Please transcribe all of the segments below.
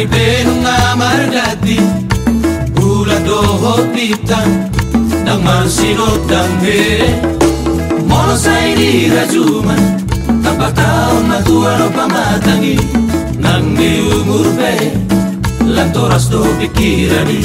Ari penung amargati Ula doho pitang Nang marsinot dang he Mono sai di rajuman Tanpa taon matua no pamatangi Nang di umur pe Lantoras do pikirani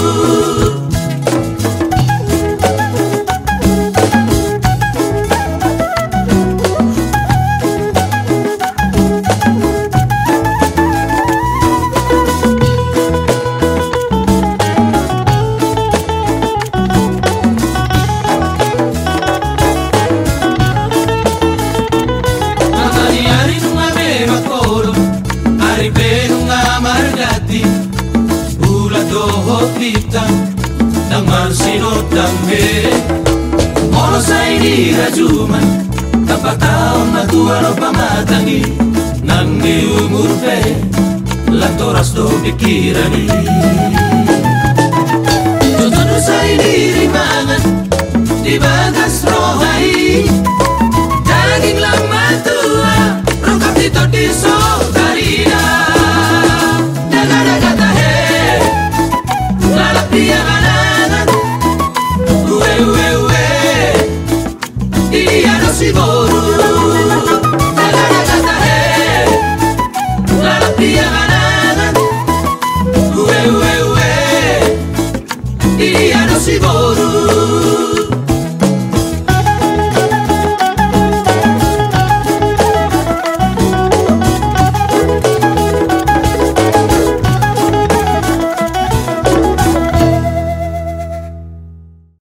doho pita Nang marsino tambe. Mono sai di rajuman Tanpa taon matua no pamatangi. Nang di umur pe Lantoras do pikirani. Tutuno sai di rimangan